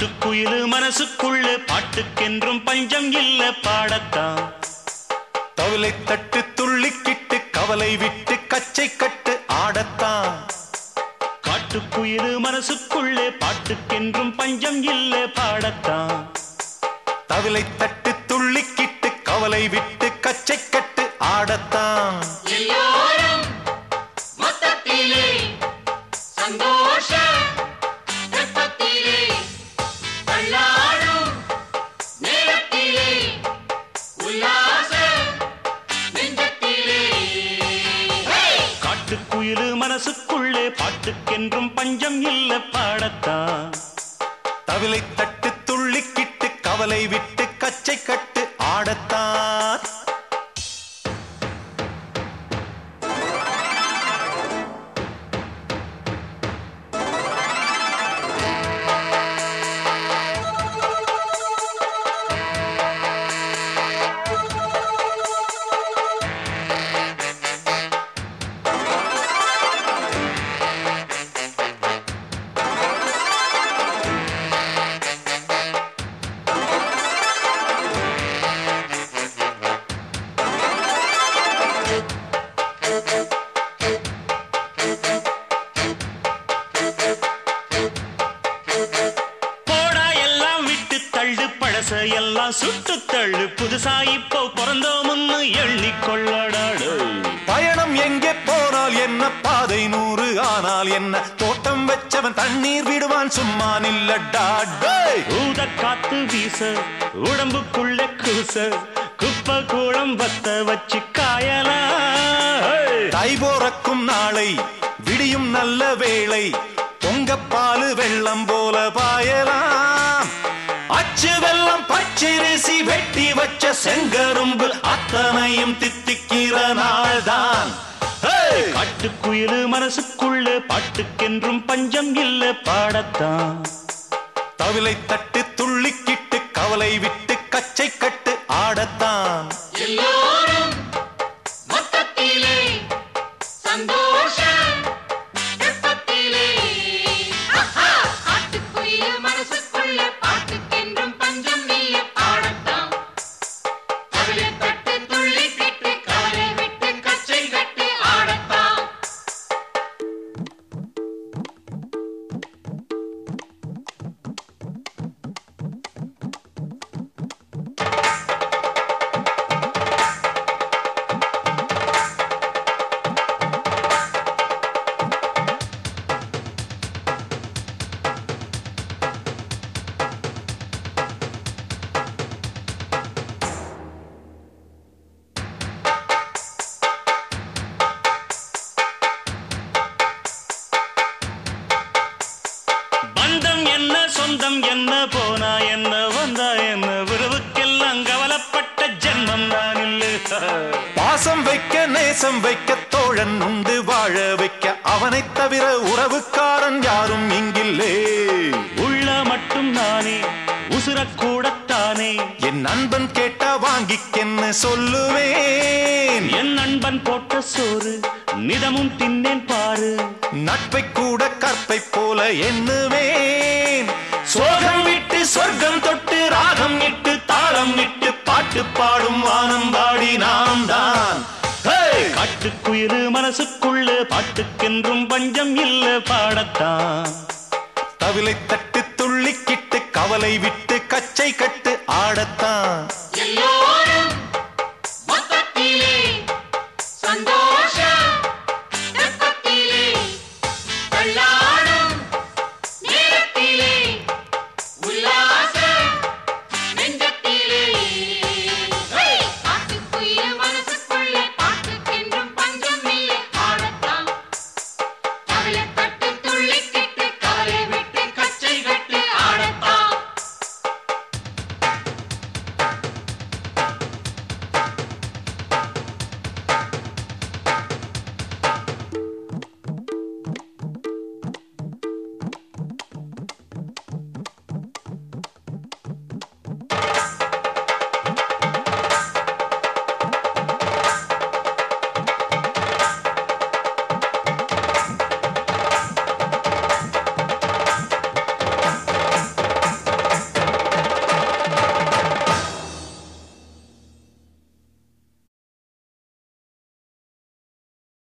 காட்டுக்குயிலு மனசுக்குள்ள பாட்டுக்கென்றும் பஞ்சம் இல்ல பாடத்தான். தவிலை தட்டு துள்ளிக்கிட்டு கவலை விட்டு கச்சை கட்டு ஆடத்தான். காட்டுக்குயிலு மனசுக்குள்ளே பாட்டுக்கென்றும் பஞ்சம் இல்ல பாடத்தான். தவிலை தட்டு துள்ளிக்கிட்டு கவலை விட்டு கச்சை கட்டு ஆடத்தான். மனசுக்குள்ளே பாட்டுக்கென்றும் பஞ்சம் இல்ல பாடத்தான் தவிலை தட்டு துள்ளிக்கிட்டு கவலை விட்டு கச்சை கட்டு ஆடத்தான் எல்லாம் சுட்டு தள்ளு. புதுசா இப்போ பிறந்தோம்னு எண்ணிக்கொள்ளடாடு பயணம் எங்கே போனால் என்ன? பாதை நூறு ஆனால் என்ன? தோட்டம் வச்சவன் தண்ணீர் விடுவான் சும்மா நில்லடா. ஊத காத்து வீச உடம்புக்குள்ள கூச குப்பை கூடம் வத்த வச்சு காயலாம் தை போறக்கும் நாளை விடியும் நல்ல வேளை பொங்கப்பாலு வெள்ளம் போல பாயலாம் பச்சு வெள்ளம் பச்சரிசி வெட்டி வச்ச செங்கரும்பு அத்தனையும் தித்திக்கிற நாள் தான் காட்டுக்குயிலு மனசுக்குள்ள பாட்டுக்கென்றும் பஞ்சம் இல்ல பாடத்தான். தவிலை தட்டு துள்ளிக்கிட்டு கவலை விட்டு கச்சை கட்டு ஆடத்தான். சொந்தம் என்ன போனா என்ன வந்தா என்ன? உறவுக்கெல்லாம் கவலைப்பட்ட ஜென்மம் நான் இல்ல. பாசம் வைக்க நேசம் வைக்க தோழன் உண்டு வாழ வைக்க அவனைத் தவிர உறவுக்காரன் யாரும் இங்கில்லே. உள்ள மட்டும் நானே உசுரக்கூடத்தானே என் நண்பன் கேட்டா வாங்கிக்கென்னு சொல்லுவேன்? என் நண்பன் போட்ட சோறு நிதமும் தின்னேன் பாரு. நட்பை கூட கற்பை போல எண்ணுவேன். சோகம் விட்டு சொர்க்கம் தொட்டு ராகம் இட்டு தாளம் இட்டு பாட்டு பாடும் வானம் பாடி நாம் தான். ஹேய்! மனசுக்குள்ள பாட்டுக்கென்றும் பஞ்சம் இல்ல பாடத்தான். தவிலை தட்டு துள்ளிக்கிட்டு கவலை விட்டு கச்சை கட்டு ஆடத்தான்.